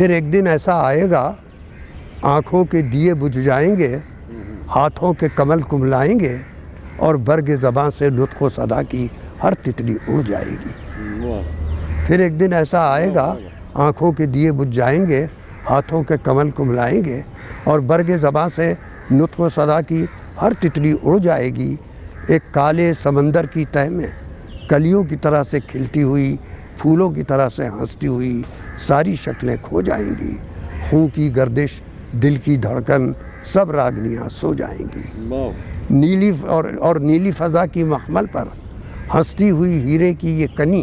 फिर एक दिन ऐसा आएगा, आँखों के दिए बुझ जाएँगे, हाथों के कमल कुमलाएँगे और बर्ग ज़बां से लुत्फ़ सदा की हर तितली उड़ जाएगी। फिर एक दिन ऐसा आएगा, आँखों के दिए बुझ जाएँगे, हाथों के कमल कुमलाएँगे और बर्ग ज़बां से नुत्फ़ सदा की हर तितली उड़ जाएगी। एक काले समंदर की तह में कलियों की तरह से खिलती हुई फूलों की तरह से हंसती हुई सारी शक्लें खो जाएँगी। खून की गर्दिश दिल की धड़कन सब रागनियाँ सो जाएँगी। नीली और और नीली फ़ज़ा की मखमल पर हंसती हुई हीरे की ये कनी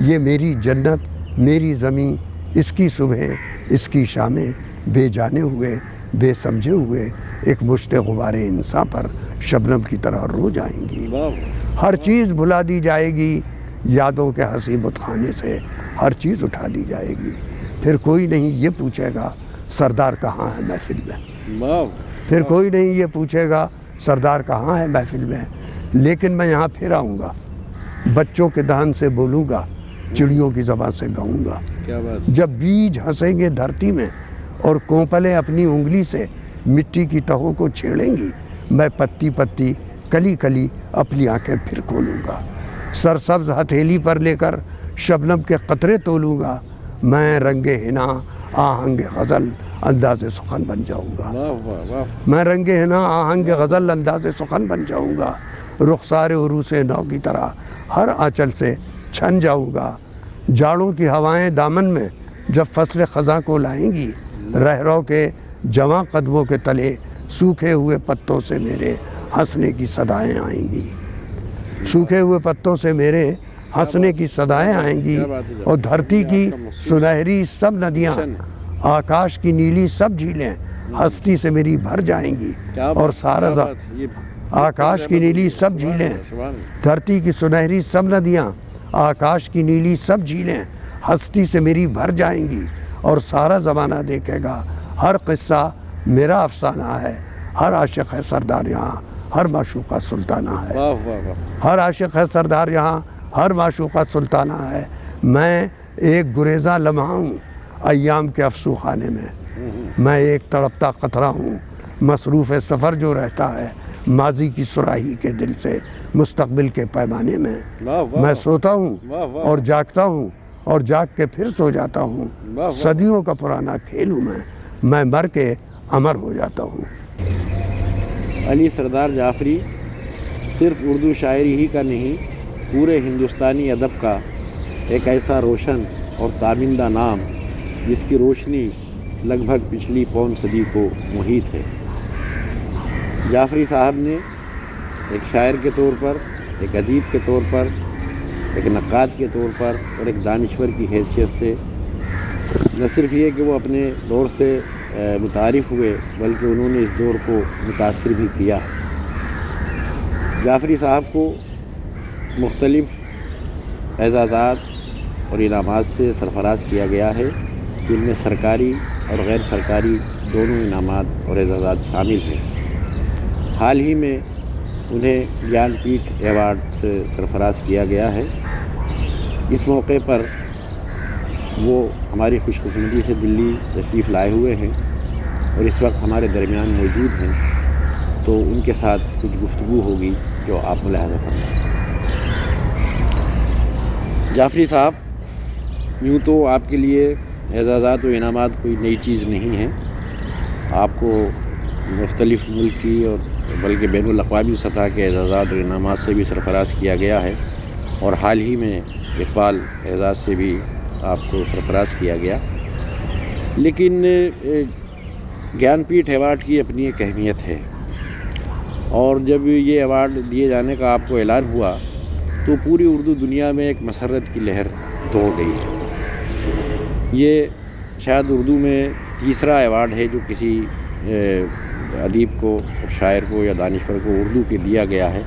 ये मेरी जन्नत मेरी ज़मी इसकी सुबह इसकी शामें बेजाने हुए बेसमझे हुए एक मुश्त गुबार इंसान पर शबनम की तरह रो जाएँगी। हर चीज़ भुला दी जाएगी यादों के हँसी बुतखाने से हर चीज़ उठा दी जाएगी। फिर कोई नहीं ये पूछेगा सरदार कहाँ है महफिल में? फिर कोई नहीं ये पूछेगा सरदार कहाँ है महफिल में? लेकिन मैं यहाँ फिर आऊँगा बच्चों के दहन से बोलूँगा चिड़ियों की ज़बान से गाऊँगा। क्या बात। जब बीज हंसेंगे धरती में और कोंपलें अपनी उंगली से मिट्टी की तहों को छेड़ेंगी मैं पत्ती पत्ती कली कली अपनी आँखें फिर खोलूँगा। सरसब्ज हथेली पर लेकर शबनम के कतरे तोलूँगा। मैं रंगे हिना आहंग गज़ल अंदाज सुखन बन जाऊँगा। मैं रंगे हिना आहंग गज़ल अंदाज सुखन बन जाऊँगा। रुखसार उरूस नौ की तरह हर आंचल से छन जाऊँगा। जाड़ों की हवाएँ दामन में जब फ़सल ख़ज़ा को लाएँगी रहरों के जवां कदमों के तले सूखे हुए पत्तों से मेरे हंसने की सदाएँ आएँगी। सूखे हुए पत्तों से मेरे हंसने की सदाएँ आएँगी। और धरती की सुनहरी सब नदियाँ आकाश की नीली सब झीलें हस्ती से मेरी भर जाएँगी और सारा आकाश की नीली सब झीलें। धरती की सुनहरी सब नदियाँ आकाश की नीली सब झीलें हस्ती से मेरी भर जाएँगी और सारा ज़माना देखेगा हर किस्सा मेरा अफसाना है हर आशिक है सरदार यहाँ हर माशूका सुल्ताना है। हर आशिक है सरदार यहाँ हर माशूका सुल्ताना है। मैं एक गुरेजा लम्हा हूँ अयाम के अफसू खाने में। मैं एक तड़पता कतरा हूँ। मसरूफ़ सफ़र जो रहता है माजी की सुराही के दिल से मुस्तबिल के पैमाने में। मैं सोता हूँ। और जागता हूँ और जाग के फिर सो जाता हूँ। सदियों का पुराना खेल हूँ मैं। मैं मर के अमर हो जाता हूँ। अली सरदार जाफरी सिर्फ़ उर्दू शायरी ही का नहीं, पूरे हिंदुस्तानी अदब का एक ऐसा रोशन और ताबिंदा नाम, जिसकी रोशनी लगभग पिछली पौन सदी को मुहित है। जाफरी साहब ने एक शायर के तौर पर, एक अदीब के तौर पर, एक नक़ाद के तौर पर और एक दानश्वर की हैसियत से, न सिर्फ़ ये कि वो अपने दौर से मुतारिफ हुए, बल्कि उन्होंने इस दौर को मुतासर भी किया। जाफरी साहब को मुख्तलिफ़ एजाज़ात और इनामात से सरफराज किया गया है, जिनमें सरकारी और गैर सरकारी दोनों इनामात और एजाज़ात शामिल हैं। हाल ही में उन्हें ज्ञानपीठ अवार्ड से सरफराज किया गया है। इस मौके पर वो हमारी खुशकस्मती से दिल्ली तशरीफ़ लाए हुए हैं और इस वक्त हमारे दरमियान मौजूद हैं तो उनके साथ कुछ गुफ्तु होगी जो आप मुलाहजा करें जाफरी साहब, यूँ तो आपके लिए एजाज़ात व इनामात कोई नई चीज़ नहीं है। आपको मुख्तलिफ़ मुल्क की और बल्कि बैन अवी सतह के एजाज़ात और इनामात से भी सरफराज किया गया है और हाल ही में इकबाल एजाज़ से भी आपको सरफराज किया गया। लेकिन ज्ञानपीठ अवार्ड की अपनी एक अहमियत है। और जब ये अवार्ड दिए जाने का आपको ऐलान हुआ तो पूरी उर्दू दुनिया में एक मसरत की लहर दौड़ गई। ये शायद उर्दू में तीसरा अवार्ड है जो किसी अदीब को शायर को या दानश्वर को उर्दू के दिया गया है।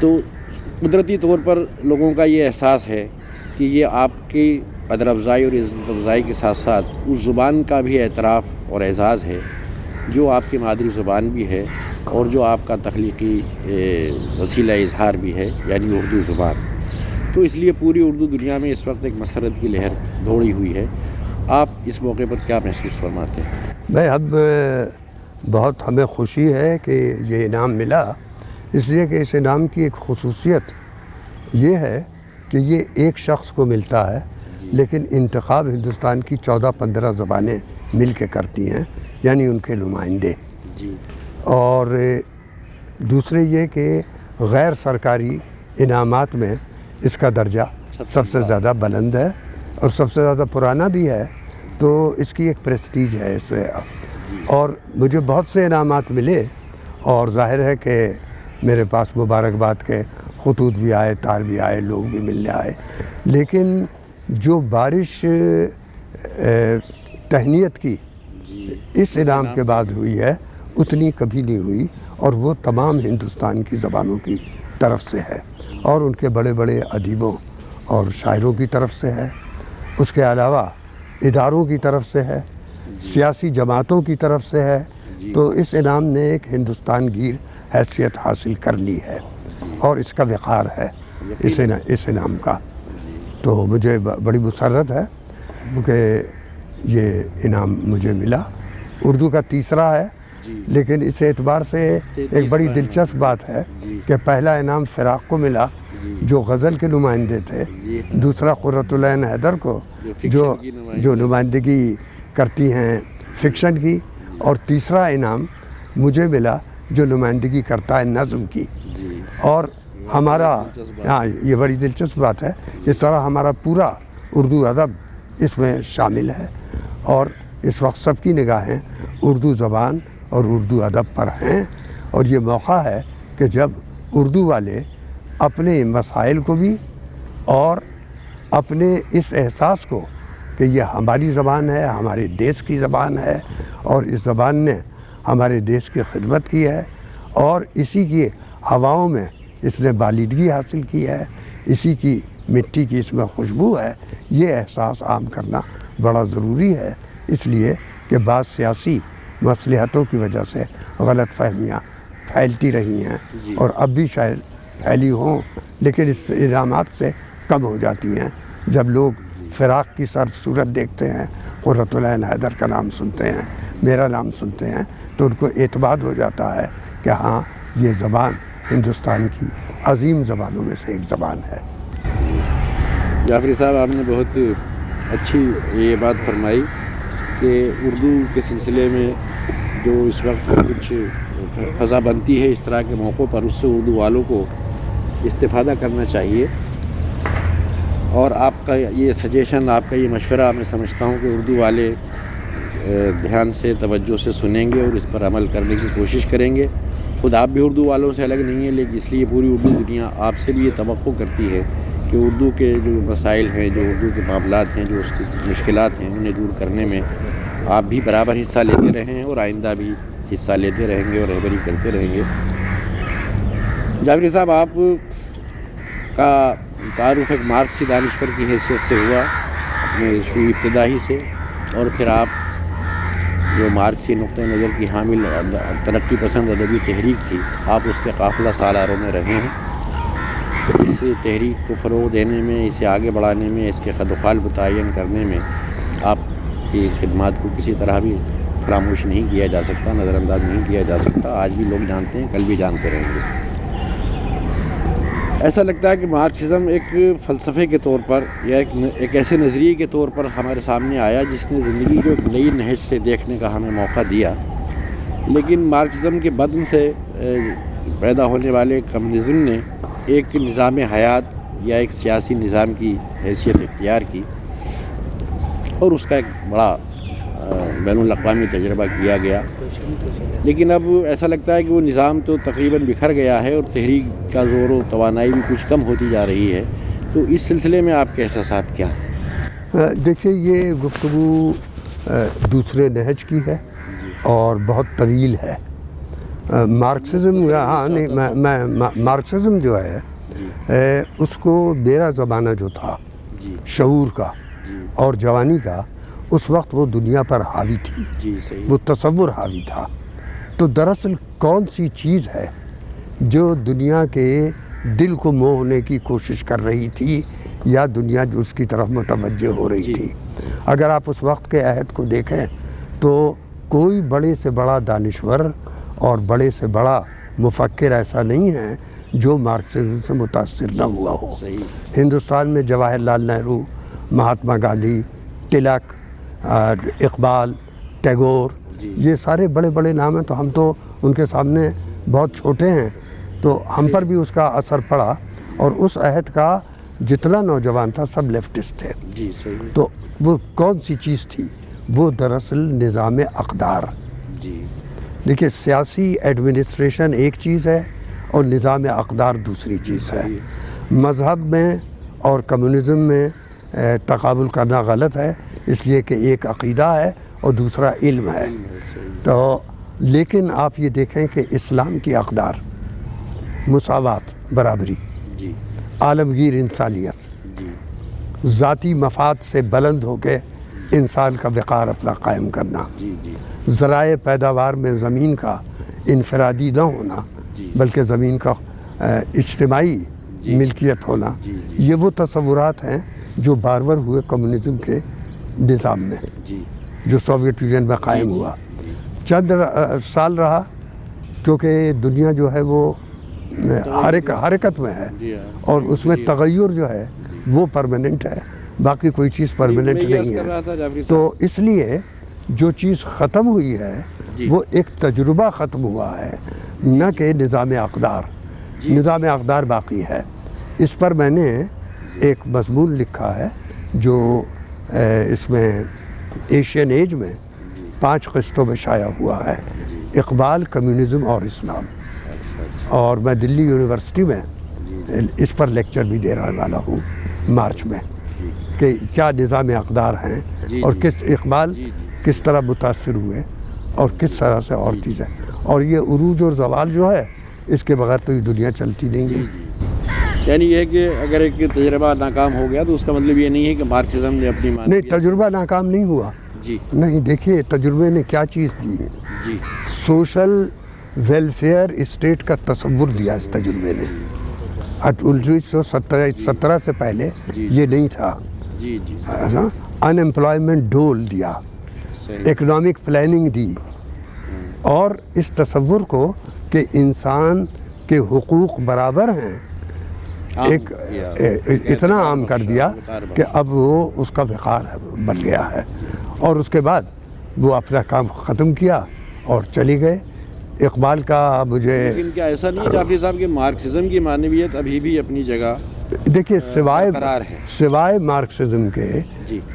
तो कुदरती तौर पर लोगों का ये एहसास है कि ये आपकी कदर अफज़ाई और इज़्ज़त अफज़ाई के साथ साथ उस ज़ुबान का भी एतराफ़ और एज़ाज़ है, जो आपकी मादरी ज़ुबान भी है और जो आपका तख्लीकी वसीला इजहार भी है, यानी उर्दू ज़ुबान। तो इसलिए पूरी उर्दू दुनिया में इस वक्त एक मसरत की लहर दौड़ी हुई है। आप इस मौके पर क्या महसूस फरमाते हैं? भाई अब, बहुत हमें खुशी है कि ये इनाम मिला। इसलिए कि इस इनाम की एक खसूसियत ये है कि ये एक शख्स को मिलता है लेकिन इंतखब हिंदुस्तान की चौदह पंद्रह ज़बानें मिल के करती हैं यानी उनके नुमाइंदे। और दूसरे ये कि गैर सरकारी इनामात में इसका दर्जा सबसे ज़्यादा बुलंद है और सबसे ज़्यादा पुराना भी है तो इसकी एक प्रेस्टीज है इसमें और मुझे बहुत से इनामात मिले और ज़ाहिर है कि मेरे पास मुबारकबाद के खतूत भी आए तार भी आए लोग भी मिलने आए। लेकिन जो बारिश तहनीत की इस इनाम के बाद हुई है उतनी कभी नहीं हुई और वो तमाम हिंदुस्तान की ज़बानों की तरफ़ से है और उनके बड़े बड़े अदीबों और शायरों की तरफ़ से है। उसके अलावा इदारों की तरफ़ से है सियासी जमातों की तरफ़ से है। तो इस इनाम ने एक हिंदुस्तान गिर हैसियत हासिल कर ली है। और इसका वक़ार है। इस इना, इस इनाम का। तो मुझे बड़ी मुसरत है क्योंकि ये इनाम मुझे मिला। उर्दू का तीसरा है लेकिन इस एतबार से एक बड़ी दिलचस्प बात है कि पहला इनाम फ़िराक को मिला जो। गज़ल के नुमाइंदे थे। दूसरा क़ुरतुलैन हैदर को जो जो नुमाइंदगी। करती हैं फिक्शन की। और तीसरा इनाम मुझे मिला जो नुमाइंदगी करता है नज़म की। और हमारा हाँ ये बड़ी दिलचस्प बात है। इस तरह हमारा पूरा उर्दू अदब इसमें शामिल है और इस वक्त सबकी निगाहें उर्दू ज़बान और उर्दू अदब पर हैं। और ये मौका है कि जब उर्दू वाले अपने मसाइल को भी और अपने इस एहसास को कि यह हमारी ज़बान है, हमारे देश की ज़बान है और इस ज़बान ने हमारे देश की खिदमत की है और इसी की हवाओं में इसने बालिदगी हासिल की है इसी की मिट्टी की इसमें खुशबू है। ये एहसास आम करना बड़ा ज़रूरी है इसलिए कि बाद सियासी मसलहतों की वजह से गलत फहमियाँ फैलती रही हैं और अब भी शायद फैली हों लेकिन इस इनामात से कम हो जाती हैं। जब लोग फ़िराक की सर सूरत देखते हैं क़ुरतुलैन हैदर का नाम सुनते हैं मेरा नाम सुनते हैं तो उनको एतबाद हो जाता है कि हाँ ये ज़बान हिंदुस्तान की अजीम ज़बानों में से एक ज़बान है। जाफरी साहब, आपने बहुत अच्छी ये बात फरमाई कि उर्दू के सिलसिले में जो इस वक्त कुछ फ़ज़ा बनती है, इस तरह के मौक़ों पर उससे उर्दू वालों को इस्तेफ़ादा करना चाहिए। और आपका ये सजेशन आपका ये मशवरा, मैं समझता हूँ कि उर्दू वाले ध्यान से, तवज्जो से सुनेंगे और इस पर अमल करने की कोशिश करेंगे। खुद आप भी उर्दू वालों से अलग नहीं है, लेकिन इसलिए पूरी उर्दू दुनिया आपसे भी ये तो करती है कि उर्दू के जो मसाइल हैं, जो उर्दू के मामला हैं, जो उसकी मुश्किल हैं, उन्हें दूर करने में आप भी बराबर हिस्सा लेते रहे हैं और आइंदा भी हिस्सा लेते रहेंगे और रहबरी करते रहेंगे। जावेद साहब, आप का तारुफ एक मार्क्सी दानश्वर की हैसियत से हुआ, अपने शुरू इब्तदाही से, और फिर आप जो मार्क्सी नुक़ नज़र की हामिल, तरक्की पसंद अदबी तहरीक थी, आप उसके काफ़िला सालारों में रहे हैं। इस तहरीक को फ़रोग देने में, इसे आगे बढ़ाने में, इसके खदोखाल मुतन करने में आपकी खदमात को किसी तरह भी फरामोश नहीं किया जा सकता, नज़रअंदाज नहीं किया जा सकता। आज भी लोग जानते हैं, कल भी जानते रहेंगे। ऐसा लगता है कि मार्क्सिज़म एक फ़लसफ़े के तौर पर या एक, एक ऐसे नज़रिए के तौर पर हमारे सामने आया जिसने ज़िंदगी को एक नई नहज से देखने का हमें मौका दिया। लेकिन मार्क्सिज़म के बदन से पैदा होने वाले कम्युनिज़म ने एक निज़ाम हयात या एक सियासी निज़ाम की हैसियत इख्तियार की और उसका एक बड़ा बैन अवी तजर्बा किया गया। लेकिन अब ऐसा लगता है कि वो निज़ाम तो तकरीबन बिखर गया है और तहरीक का ज़ोर व तोानाई भी कुछ कम होती जा रही है। तो इस सिलसिले में आपके एहसास क्या हैं? देखिए ये गुफ्तु दूसरे नहज की है और बहुत तवील है। मार्क्सिज्म हाँ नहीं मैं मैं मार्क्सिज्म जो है अ, उसको मेरा ज़माना जो था जी। शऊर का और जवानी का उस वक्त वो दुनिया पर हावी थी। जी सही। वो तस्वुर हावी था। तो दरअसल कौन सी चीज़ है जो दुनिया के दिल को मोहने की कोशिश कर रही थी या दुनिया जो उसकी तरफ़ मुतवज्जो हो रही थी? अगर आप उस वक्त के अहद को देखें तो कोई बड़े से बड़ा दानश्वर और बड़े से बड़ा मुफक्र ऐसा नहीं है जो मार्क्सिज्म से मुतासर न हुआ हो। हिंदुस्तान में जवाहरलाल नेहरू महात्मा गांधी तिलक इकबाल टैगोर ये सारे बड़े बड़े नाम हैं तो हम तो उनके सामने बहुत छोटे हैं। तो हम पर भी उसका असर पड़ा और उस अहद का जितना नौजवान था सब लेफ्टिस्ट थे। जी सही तो वो कौन सी चीज़ थी? वो दरअसल निज़ाम अकदार। जी। देखिए सियासी एडमिनिस्ट्रेशन एक चीज़ है और निज़ाम अकदार दूसरी चीज़ है। मज़हब में और कम्युनिज़म में तकाबुल करना गलत है। इसलिए कि एक अकीदा है और दूसरा इल्म है। तो लेकिन आप ये देखें कि इस्लाम की अकदार मसावत बराबरी आलमगीर इंसानियत ज़ाती मफाद से बुलंद होकर इंसान का वक़ार अपना कायम करना ज़राए पैदावार में ज़मीन का इनफरादी न होना बल्कि ज़मीन का इज्तमाही। मिल्कियत होना। ये वो तस्वुरात हैं जो बारवर हुए कम्युनिज़म के निज़ाम में जी। सोवियत यूनियन में कायम हुआ। चंद साल रहा क्योंकि दुनिया जो है वो हरक हरकत में है हाँ। और उसमें तगैर जो है वो परमानेंट है बाकी कोई चीज़ परमानेंट नहीं है। तो इसलिए जो चीज़ ख़त्म हुई है वो एक तजुर्बा ख़त्म हुआ है न कि निज़ाम अकदार। निज़ाम अकदार बाकी है। इस पर मैंने एक मजमून लिखा है जो इसमें एशियन एज में पाँच किस्तों में शाया हुआ है। इकबाल कम्युनिज़म और इस्लाम। और मैं दिल्ली यूनिवर्सिटी में इस पर लेक्चर भी दे रहने वाला हूँ मार्च में कि क्या निज़ाम अकदार हैं और किस इकबाल। किस तरह मुतासर हुए और किस तरह से और चीज़ें। और ये उरूज और जवाल जो है इसके बगैर तो ये दुनिया चलती नहीं है। यानी ये है कि अगर एक तजर्बा नाकाम हो गया तो उसका मतलब ये नहीं है कि मार्क्सिज्म ने अपनी मान नहीं तजुर्बा नाकाम नहीं हुआ। जी। नहीं देखिए तजुर्बे ने क्या चीज़ दी जी। सोशल वेलफेयर स्टेट का तस्वुर दिया इस तजुर्बे ने। उन्नीस सौ सत्रह से पहले ये नहीं था। जी जी। अनएम्प्लॉयमेंट डोल दिया। इकोनॉमिक प्लानिंग दी। और इस तस्वुर को कि इंसान के हकूक़ बराबर हैं एक इतना आम कर दिया कि अब वो उसका विकार बन गया है। और उसके बाद वो अपना काम ख़त्म किया और चली गए। इकबाल का मुझे लेकिन क्या ऐसा नहीं है जाफरी साहब कि मार्क्सिज्म की मानवीयत अभी भी अपनी जगह देखिए सिवाय सिवाय मार्क्सिज्म के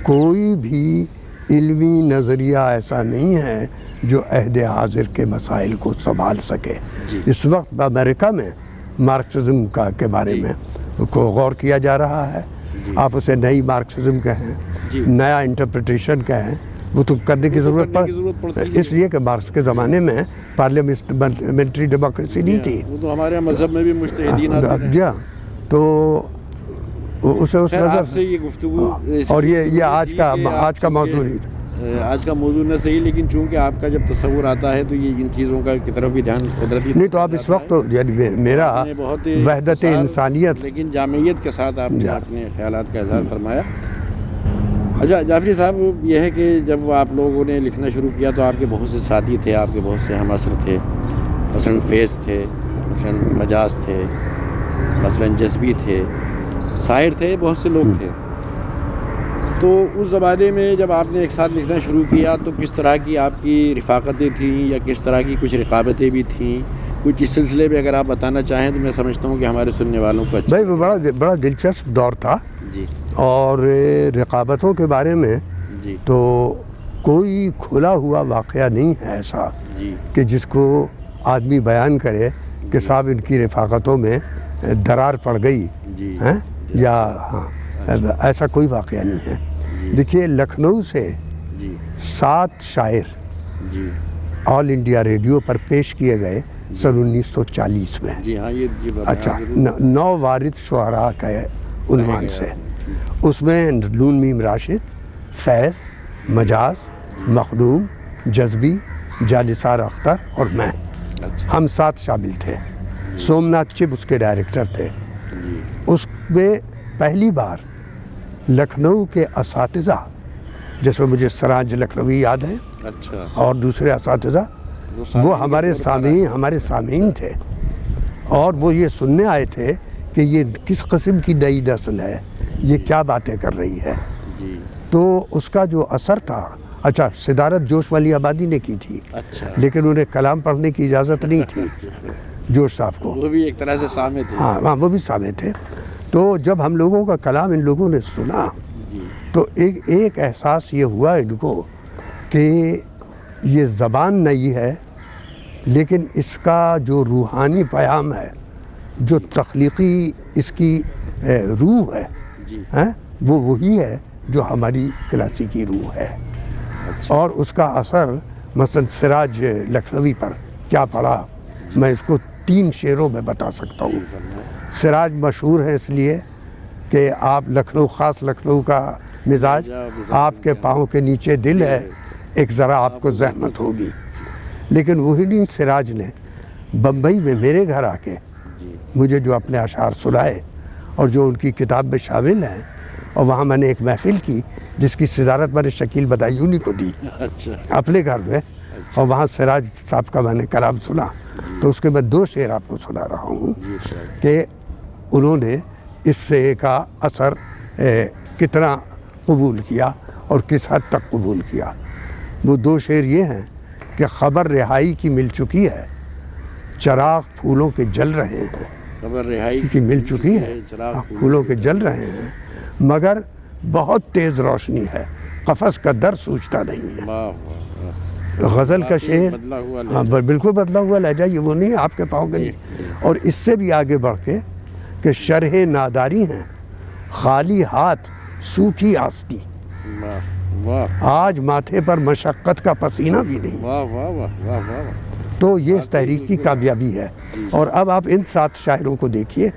कोई भी इल्मी नज़रिया ऐसा नहीं है जो अहद हाजिर के मसाइल को संभाल सके। इस वक्त अमेरिका में मार्क्सिज्म का के बारे में को गौर किया जा रहा है। आप उसे नई मार्क्सिज्म कहें नया इंटरप्रिटेशन कहें वो तो करने की तो ज़रूरत पड़ इसलिए कि मार्क्स के ज़माने में पार्लियामेंट्री डेमोक्रेसी नहीं थी। वो तो हमारे मज़हब में भी हाँ। जी हाँ। तो उसे उस नज़र से ये गुफ्तगू और ये ये आज का आज का मौजूद ही। था आज का मौजूद न सही लेकिन चूँकि आपका जब तस्वुर आता है तो ये इन चीज़ों का की तरफ़ भी ध्यान कुदरती नहीं तो आप इस वक्त तो यानी मे- मेरा बहुत ही वहदत इंसानियत लेकिन जामियत के साथ आपने। अपने ख्याल का इजहार फरमाया। अच्छा जाफरी साहब यह है कि जब आप लोगों ने लिखना शुरू किया तो आपके बहुत से साथी थे आपके बहुत से हम असर थे। मसलन फैज़ थे मसलन मजाज थे मसलन जज्बी थे शायर थे बहुत से लोग थे। तो उस ज़माने में जब आपने एक साथ लिखना शुरू किया तो किस तरह की आपकी रफ़ाकतें थीं या किस तरह की कुछ रकाबतें भी थीं? कुछ इस सिलसिले में अगर आप बताना चाहें तो मैं समझता हूँ कि हमारे सुनने वालों को अच्छा भाई वो बड़ा बड़ा दिलचस्प दौर था। जी। और रकाबतों के बारे में जी। तो कोई खुला हुआ वाक़ नहीं है ऐसा जी। कि जिसको आदमी बयान करे कि साहब इनकी रफाकतों में दरार पड़ गई जी। हैं? या हाँ। ऐसा कोई वाक़ नहीं है। देखिए लखनऊ से सात शायर ऑल इंडिया रेडियो पर पेश किए गए सन 1940 में। जी हाँ ये जी अच्छा न- नौ वारिद शुहरा का उन्वान। से। उसमें नून मीम राशिद फैज़ मजाज मखदूम जज्बी जालिसार अख्तर और मैं। अच्छा। हम सात शामिल थे। सोमनाथ चिप उसके डायरेक्टर थे। उसमें पहली बार लखनऊ के इस जिसमें मुझे सराज लखनवी याद है। अच्छा। और दूसरे इस वो हमारे सामीन हमारे सामीन थे। और वो ये सुनने आए थे कि ये किस कस्म की नई नस्ल है ये क्या बातें कर रही है। जी। तो उसका जो असर था अच्छा सिदारत जोश वाली आबादी ने की थी अच्छा। लेकिन उन्हें कलाम पढ़ने की इजाज़त नहीं थी जोश साहब को। वो भी एक तरह से सामे थे। हाँ हाँ वो भी सामे थे। तो जब हम लोगों का कलाम इन लोगों ने सुना तो एक एक एहसास ये हुआ इनको कि ये ज़बान नई है लेकिन इसका जो रूहानी प्याम है जो तख्लीकी इसकी रूह है हैं वो वही है जो हमारी क्लासिकी रूह है। अच्छा। और उसका असर मसल सिराज लखनवी पर क्या पड़ा मैं इसको तीन शेरों में बता सकता हूँ। सिराज मशहूर है इसलिए कि आप लखनऊ ख़ास लखनऊ का मिजाज आपके पाँव के नीचे दिल है एक ज़रा आपको जहमत होगी। लेकिन वही नहीं सिराज ने बम्बई में मेरे घर आके मुझे जो अपने अशार सुनाए और जो उनकी किताब में शामिल हैं और वहाँ मैंने एक महफिल की जिसकी सदारत मैंने शकील बदायूनी को दी अच्छा। अपने घर में और वहाँ सिराज साहब का मैंने कलाम सुना। तो उसके मैं दो शेर आपको सुना रहा हूँ कि उन्होंने इससे का असर ए, कितना कबूल किया और किस हद तक कबूल किया। वो दो शेर ये हैं कि खबर रिहाई की मिल चुकी है चराग फूलों के जल रहे हैं। खबर रिहाई की मिल चुकी है चिराग हाँ, फूलों के जल रहे हैं। मगर बहुत तेज़ रोशनी है कफस का दर सूझता नहीं है। गज़ल का शेर हुआ हाँ बिल्कुल बदला हुआ लहजा ये वो नहीं आपके पाओगे नहीं। और इससे भी आगे बढ़ के कि शरह नादारी हैं। खाली हाथ सूखी आस्ती। आज माथे पर मशक्क़त का पसीना भी नहीं। वाह वाह वाह वाह वाह वाह। तो ये इस तहरीक की कामयाबी है। और अब आप इन सात शायरों को देखिए।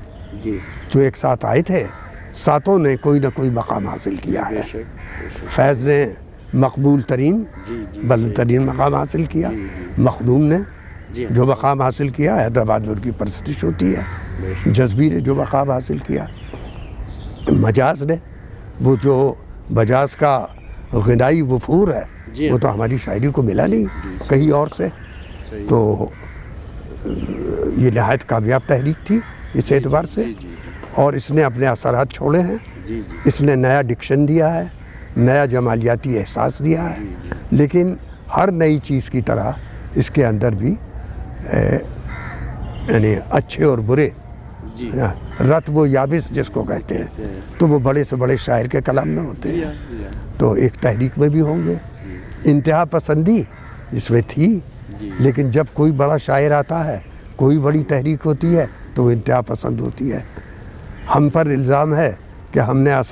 जो। एक साथ आए थे सातों ने कोई ना कोई मकाम हासिल किया है। फैज़ ने मकबूल तरीन जी तरीन मकाम हासिल किया। मखदूम ने जो मकाम हासिल किया हैदराबाद में उनकी परस्तिश होती है। जज्बी ने जो मकाम हासिल किया मजाज ने वो जो मजाज का गनाई वफूर है वो तो हमारी शायरी को मिला नहीं कहीं और से। तो ये नहायत कामयाब तहरीक थी इस एतबार से। और इसने अपने असरात छोड़े हैं। इसने नया डिक्शन दिया है नया जमालियाती एहसास दिया है। लेकिन हर नई चीज़ की तरह इसके अंदर भी यानी अच्छे और बुरे रत वो याबिस जिसको कहते हैं तो वो बड़े से बड़े शायर के कलाम में होते हैं। हाँ, हाँ, तो एक तहरीक में भी होंगे। इंतहा पसंदी इसमें थी लेकिन जब कोई बड़ा शायर आता है कोई बड़ी तहरीक होती है तो वो इंतहा पसंद होती है। हम पर इल्ज़ाम है कि हमने इस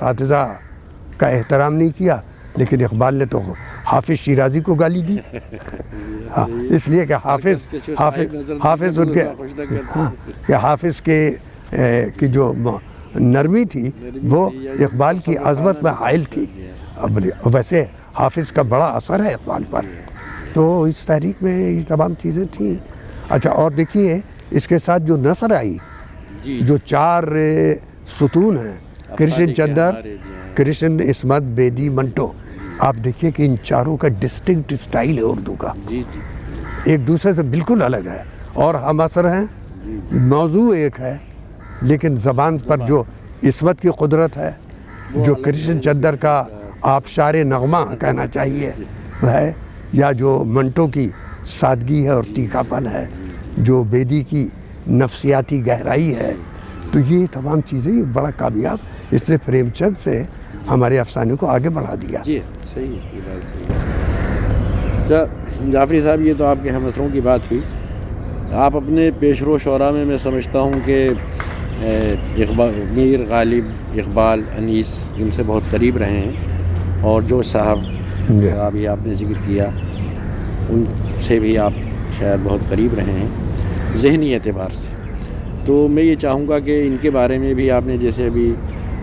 का एहतराम नहीं किया लेकिन इकबाल ने तो हाफिज शिराजी को गाली दी। हाँ, इसलिए कि हाफिज हाफिज हाफिज उनके। हाँ कि हाफिज के की जो नरमी थी वो इकबाल की अजमत में हायल थी। अब वैसे हाफिज का बड़ा असर है इकबाल पर। तो इस तहरीक में ये तमाम चीज़ें थी। अच्छा और देखिए इसके साथ जो नसर आई जो। चार सुतून हैं कृष्ण चंद्र। कृष्ण इसमत बेदी मंटो आप देखिए कि इन चारों का डिस्टिंक्ट स्टाइल है उर्दू का। जी जी। एक दूसरे से बिल्कुल अलग है। और हम असर हैं मौजू एक है लेकिन ज़बान पर जो इसमत की कुदरत है, जो कृष्ण चंद्र का आबशार नगमा कहना चाहिए है, या जो मंटो की सादगी है और तीखापन है, जो बेदी की नफसियाती गहराई है तो ये तमाम चीज़ें बड़ा कामयाब, इसने प्रेमचंद से हमारे अफसाने को आगे बढ़ा दिया। जी, सही है अच्छा जाफरी साहब, ये तो आपके हम असरों की बात हुई। आप अपने पेशरो शरा में मैं समझता हूँ कि मीर गालिब इकबाल अनीस इनसे बहुत करीब रहे हैं। और जो साहब का अभी आपने ज़िक्र किया उनसे भी आप शायद बहुत करीब रहे हैं जहनी एतबार से। तो मैं ये चाहूँगा कि इनके बारे में भी आपने जैसे अभी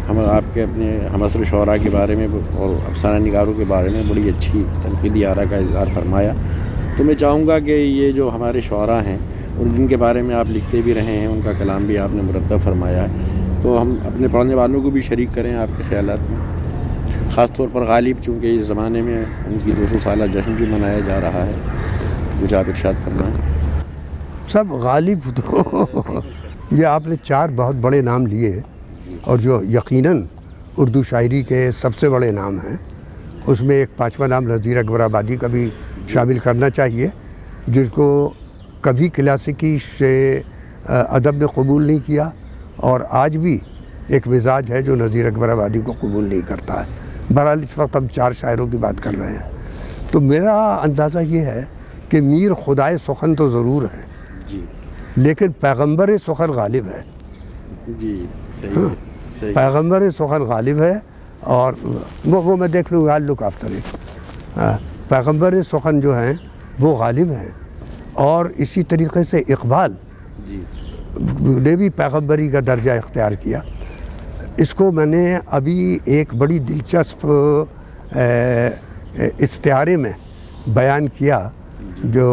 हम आपके अपने हमसर शरा के बारे में और अफसाना निगारों के बारे में बड़ी अच्छी तनकीदी आरा का इजहार फरमाया। तो मैं चाहूँगा कि ये जो हमारे शरा हैं और जिनके बारे में आप लिखते भी रहे हैं, उनका कलाम भी आपने मुरतब फरमाया है। तो हम अपने पढ़ने वालों को भी शरीक करें आपके ख्याल में। ख़ास तौर पर गालिब, चूँकि इस ज़माने में उनकी दो सौ साल जश्न भी मनाया जा रहा है कुछ आप इर्शाद करना है सब गालिब तो ये आपने चार बहुत बड़े नाम लिए और जो यकीनन उर्दू शायरी के सबसे बड़े नाम हैं, उसमें एक पांचवा नाम नज़ीर अकबर आबादी का भी शामिल करना चाहिए, जिसको कभी क्लासिकी से अदब ने कबूल नहीं किया और आज भी एक मिजाज है जो नज़ीर अकबर आबादी को कबूल नहीं करता है। बहरहाल इस वक्त हम चार शायरों की बात कर रहे हैं। तो मेरा अंदाज़ा ये है कि मीर खुदाए सुखन तो ज़रूर है। लेकिन पैगंबर सुखन गालिब है। जी सही है। सही। पैगंबर सुखन गालिब है और वो वो मैं देख लूँगा लुक आफ्टर इट। पैगंबर सुखन जो हैं वो गालिब हैं। और इसी तरीके से इकबाल ने भी पैगंबरी का दर्जा इख्तियार किया। इसको मैंने अभी एक बड़ी दिलचस्प इस्तारे में बयान किया जो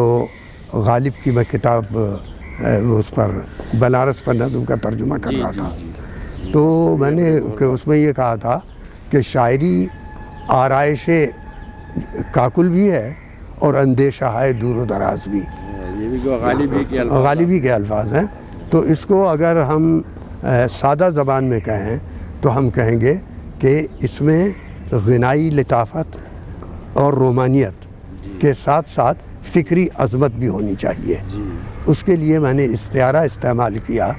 गालिब की मैं किताब उस पर बनारस पर नज़म का तर्जुमा कर रहा था। तो मैंने उसमें ये कहा था कि शायरी आरइश काकुल भी है और अंदेशा है दूर दराज भी। ये भी जो गालिब कि अल्फाज गालिबी के अल्फाज हैं। तो इसको अगर हम सादा ज़बान में कहें तो हम कहेंगे कि इसमें गनाई लताफत और रोमानियत के साथ साथ फ़िक्री अजमत भी होनी चाहिए। उसके लिए मैंने इस्तारा इस्तेमाल किया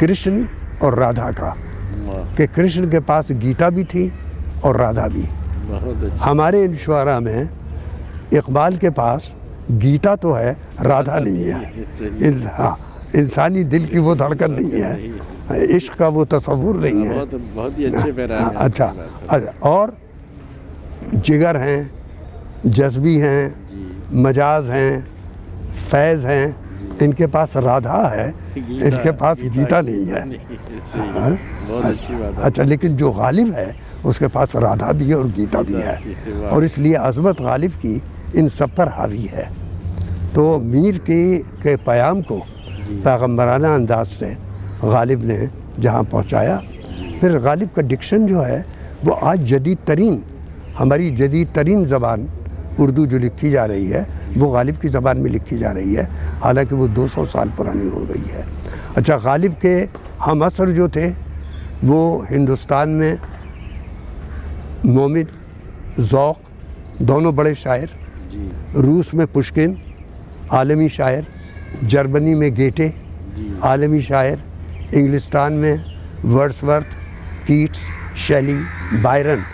कृष्ण और राधा का। कि कृष्ण के पास गीता भी थी और राधा भी। हमारे इन शुरा में इकबाल के पास गीता तो है राधा नहीं है। हाँ, इंसानी दिल की वो धड़कन नहीं है। इश्क का वो तस्वुर नहीं है। बहुत ही अच्छे हाँ, अच्छा अच्छा और जिगर हैं जज्बी हैं मजाज हैं फैज़ हैं इनके पास राधा है इनके पास गीता नहीं है। हाँ? अच्छी है। अच्छा लेकिन जो गालिब है उसके पास राधा भी है और गीता भी है। और इसलिए अजमत गालिब की इन सब पर हावी है। तो मीर के के प्याम को पैगम्बराना अंदाज से गालिब ने जहाँ पहुँचाया। फिर गालिब का डिक्शन जो है, वो आज जदीद तरीन, हमारी जदीद तरीन ज़बान उर्दू जो लिखी जा रही है, वो गालिब की ज़बान में लिखी जा रही है। हालाँकि वो 200 साल पुरानी हो गई है। अच्छा गालिब के हम असर जो थे, वो हिंदुस्तान में मोमिन, ज़ौक़, दोनों बड़े शायर रूस में पुष्किन आलमी शायर जर्मनी में गेटे आलमी शायर इंग्लिस्तान में वर्ड्सवर्थ कीट्स शैली बायरन।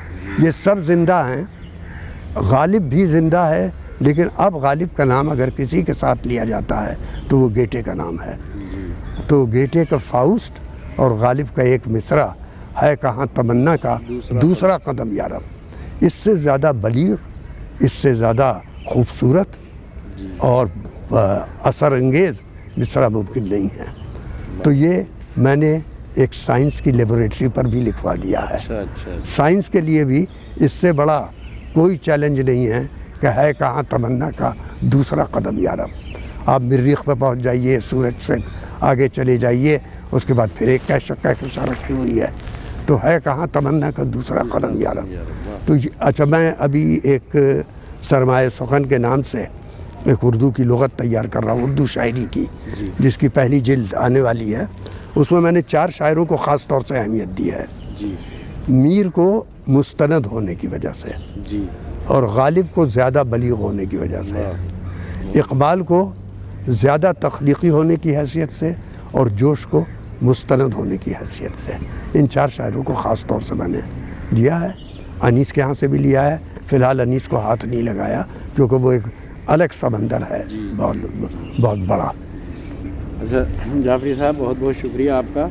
ये सब ज़िंदा हैं। गालिब भी ज़िंदा है लेकिन अब गालिब का नाम अगर किसी के साथ लिया जाता है तो वो गेटे का नाम है। तो गेटे का फाउस्ट और गालिब का एक मिसरा है कहाँ तमन्ना का? दूसरा दूसरा कदम। यारब इससे ज़्यादा बलीग इससे ज़्यादा खूबसूरत और असर अंगेज़ मिसरा मुमकिन नहीं है। तो ये मैंने एक साइंस की लेबोरेटरी पर भी लिखवा दिया है। अच्छा अच्छा। साइंस के लिए भी इससे बड़ा कोई चैलेंज नहीं है कि है कहाँ तमन्ना का दूसरा कदम यारब आप मरीख पे पहुँच जाइए सूरज से आगे चले जाइए उसके बाद फिर एक कैश कैशा रखी हुई है। तो है कहाँ तमन्ना का दूसरा कदम यारब तो अच्छा मैं अभी एक सरमाए सुखन के नाम से एक उर्दू की लगत तैयार कर रहा हूँ उर्दू शायरी की जिसकी पहली जिल्द आने वाली है। उसमें मैंने चार शायरों को ख़ास तौर से अहमियत दी है। मीर को मुस्तनद होने की वजह से जी। और गालिब को ज़्यादा बलीग होने की वजह से। इकबाल को ज़्यादा तख्लीकी होने की हैसियत से और जोश को मुस्तनद होने की हैसियत से। इन चार शायरों को ख़ास तौर से मैंने दिया है। अनीस के यहाँ से भी लिया है। फ़िलहाल अनीस को हाथ नहीं लगाया क्योंकि वो एक अलग समंदर है बहुत बहुत बड़ा। अच्छा जाफरी साहब बहुत बहुत शुक्रिया आपका।